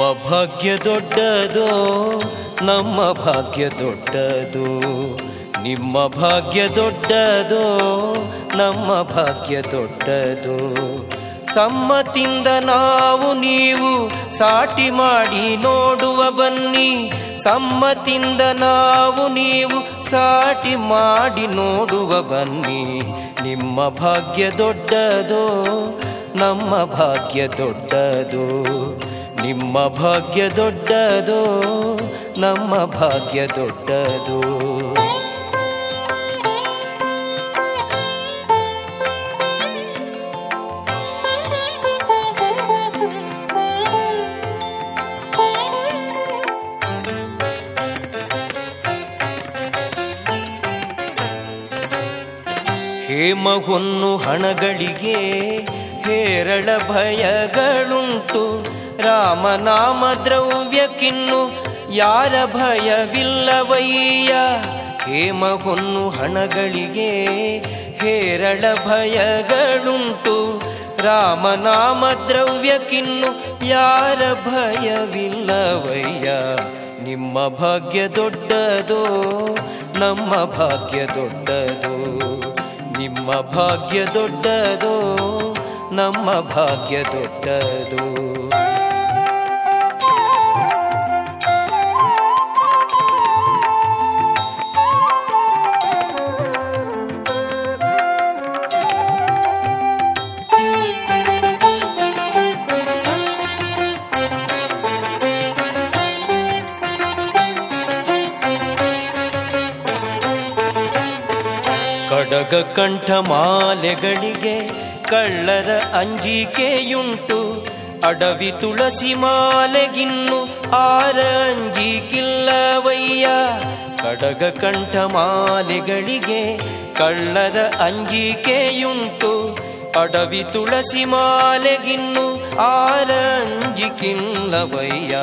ಭಾಗ್ಯ ದೊಡ್ಡದೋ, ನಮ್ಮ ಭಾಗ್ಯ ದೊಡ್ಡದು. ನಿಮ್ಮ ಭಾಗ್ಯ ದೊಡ್ಡದೋ, ನಮ್ಮ ಭಾಗ್ಯ ದೊಡ್ಡದು. ಸಮ್ಮತಿಂದ ನಾವು ನೀವು ಸಾಟಿ ಮಾಡಿ ನೋಡುವ ಬನ್ನಿ. ಸಮ್ಮತಿಂದ ನಾವು ನೀವು ಸಾಟಿ ಮಾಡಿ ನೋಡುವ ಬನ್ನಿ. ನಿಮ್ಮ ಭಾಗ್ಯ ದೊಡ್ಡದೋ, ನಮ್ಮ ಭಾಗ್ಯ ದೊಡ್ಡದು. ನಿಮ್ಮ ಭಾಗ್ಯ ದೊಡ್ಡದು ನಮ್ಮ ಭಾಗ್ಯ ದೊಡ್ಡದು. ಹೇಮಗೊನ್ನು ಹಣಗಳಿಗೆ ಹೇರಳ ಭಯಗಳುಂಟು. ರಾಮನಾಮ ದ್ರವ್ಯಕ್ಕಿನ್ನು ಯಾರ ಭಯವಿಲ್ಲವಯ್ಯ? ಹೇಮ ಹೊನ್ನು ಹಣಗಳಿಗೆ ಹೇರಳ ಭಯಗಳುಂಟು. ರಾಮನಾಮ ದ್ರವ್ಯಕ್ಕಿನ್ನು ಯಾರ ಭಯವಿಲ್ಲವಯ್ಯ? ನಿಮ್ಮ ಭಾಗ್ಯ ದೊಡ್ಡದೋ, ನಮ್ಮ ಭಾಗ್ಯ ದೊಡ್ಡದು? ನಿಮ್ಮ ಭಾಗ್ಯ ದೊಡ್ಡದೋ, ನಮ್ಮ ಭಾಗ್ಯ ದೊಡ್ಡದು? ಕಡಗ ಕಂಠ ಮಾಲೆಗಳಿಗೆ ಕಳ್ಳರ ಅಂಜಿಕೆಯುಂಟು. ಅಡವಿ ತುಳಸಿ ಮಾಲೆಗಿನ್ನು ಆರ ಅಂಜಿಕಿಲ್ಲವಯ್ಯ. ಕಡಗ ಕಂಠ ಮಾಲೆಗಳಿಗೆ ಕಳ್ಳರ ಅಂಜಿಕೆಯುಂಟು. ಅಡವಿ ತುಳಸಿ ಮಾಲೆಗಿನ್ನು ಆರ ಅಂಜಿಕಿಲ್ಲವಯ್ಯ.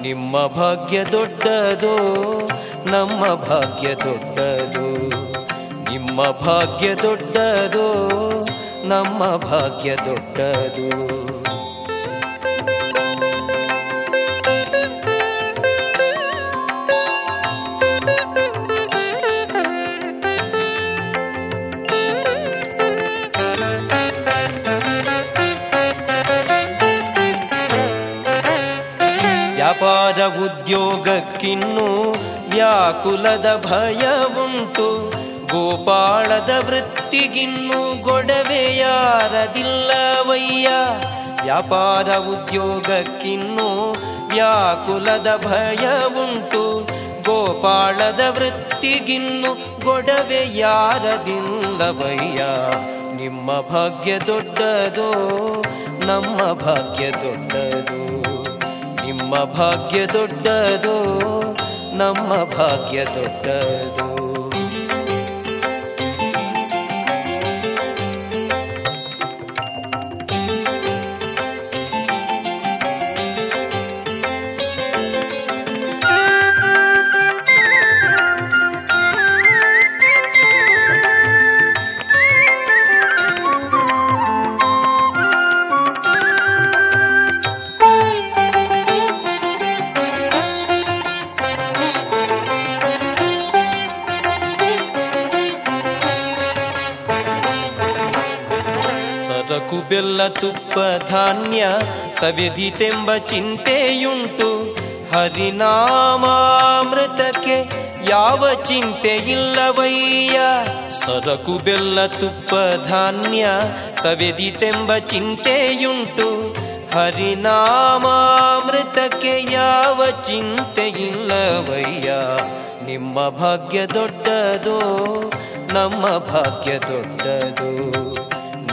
ನಿಮ್ಮ ಭಾಗ್ಯ ದೊಡ್ಡದೋ, ನಮ್ಮ ಭಾಗ್ಯ ದೊಡ್ಡದು. ನಿಮ್ಮ ಭಾಗ್ಯ ದೊಡ್ಡದು ನಮ್ಮ ಭಾಗ್ಯ ದೊಡ್ಡದು. ವ್ಯಾಪಾರ ಉದ್ಯೋಗಕ್ಕಿನ್ನೂ ವ್ಯಾಕುಲದ ಭಯವುಂಟು ಗೋಪಾಳದ ವೃತ್ತಿಗಿನ್ನು ಗೊಡವೆಯಾರದಿಲ್ಲವಯ್ಯ ವ್ಯಾಪಾರ ಉದ್ಯೋಗಕ್ಕಿನ್ನು ವ್ಯಾಕುಲದ ಭಯವುಂಟು ಗೋಪಾಳದ ವೃತ್ತಿಗಿನ್ನು ಗೊಡವೆಯಾರದಿಲ್ಲವಯ್ಯ ನಿಮ್ಮ ಭಾಗ್ಯ ದೊಡ್ಡದು, ನಮ್ಮ ಭಾಗ್ಯ ದೊಡ್ಡದು. ನಿಮ್ಮ ಭಾಗ್ಯ ದೊಡ್ಡದು, ನಮ್ಮ ಭಾಗ್ಯ ದೊಡ್ಡದು. ಬೆಲ್ಲ ತುಪ್ಪ ಧಾನ್ಯ ಸವೆದಿತೆಂಬ ಚಿಂತೆಯುಂಟು. ಹರಿನಾಮಾಮೃತಕ್ಕೆ ಯಾವ ಚಿಂತೆ ಇಲ್ಲವಯ್ಯ ಸರಕು ಬೆಲ್ಲ ತುಪ್ಪ ಧಾನ್ಯ ಸವೆದಿತೆಂಬ ಚಿಂತೆಯುಂಟು. ಹರಿನಾಮಾಮೃತಕ್ಕೆ ಯಾವ ಚಿಂತೆ ಇಲ್ಲವಯ್ಯ ನಿಮ್ಮ ಭಾಗ್ಯ ದೊಡ್ಡದು, ನಮ್ಮ ಭಾಗ್ಯ ದೊಡ್ಡದು.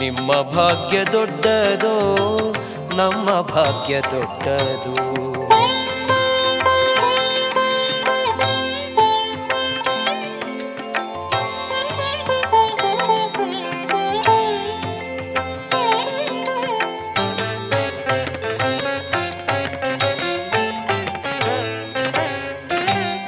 ನಿಮ್ಮ ಭಾಗ್ಯ ದೊಡ್ಡದು ನಮ್ಮ ಭಾಗ್ಯ ದೊಡ್ಡದು.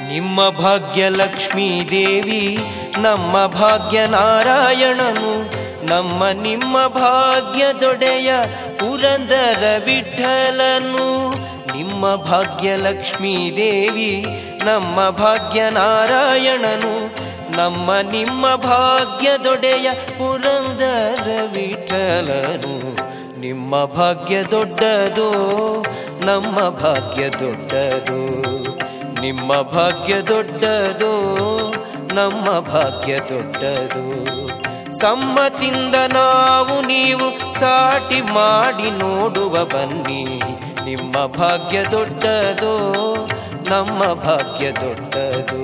ನಿಮ್ಮ ಭಾಗ್ಯ ಲಕ್ಷ್ಮೀ ದೇವಿ ನಮ್ಮ ಭಾಗ್ಯ ನಾರಾಯಣನು. ನಮ್ಮ ನಿಮ್ಮ ಭಾಗ್ಯದೊಡೆಯ ಪುರಂದರ ವಿಠಲನು. ನಿಮ್ಮ ಭಾಗ್ಯ ಲಕ್ಷ್ಮೀ ದೇವಿ, ನಮ್ಮ ಭಾಗ್ಯ ನಾರಾಯಣನು ನಮ್ಮ ನಿಮ್ಮ ಭಾಗ್ಯದೊಡೆಯ ಪುರಂದರ ವಿಠಲನು. ನಿಮ್ಮ ಭಾಗ್ಯ ದೊಡ್ಡದು ನಮ್ಮ ಭಾಗ್ಯ ದೊಡ್ಡದು ನಿಮ್ಮ ಭಾಗ್ಯ ದೊಡ್ಡದು ನಮ್ಮ ಭಾಗ್ಯ ದೊಡ್ಡದು ಸಮ್ಮತಿಂದ ನಾವು ನೀವು ಸಾಟಿ ಮಾಡಿ ನೋಡುವ ಬನ್ನಿ. ನಿಮ್ಮ ಭಾಗ್ಯ ದೊಡ್ಡದು, ನಮ್ಮ ಭಾಗ್ಯ ದೊಡ್ಡದು.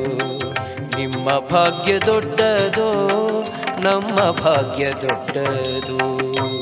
ನಿಮ್ಮ ಭಾಗ್ಯ ದೊಡ್ಡದು, ನಮ್ಮ ಭಾಗ್ಯ ದೊಡ್ಡದು.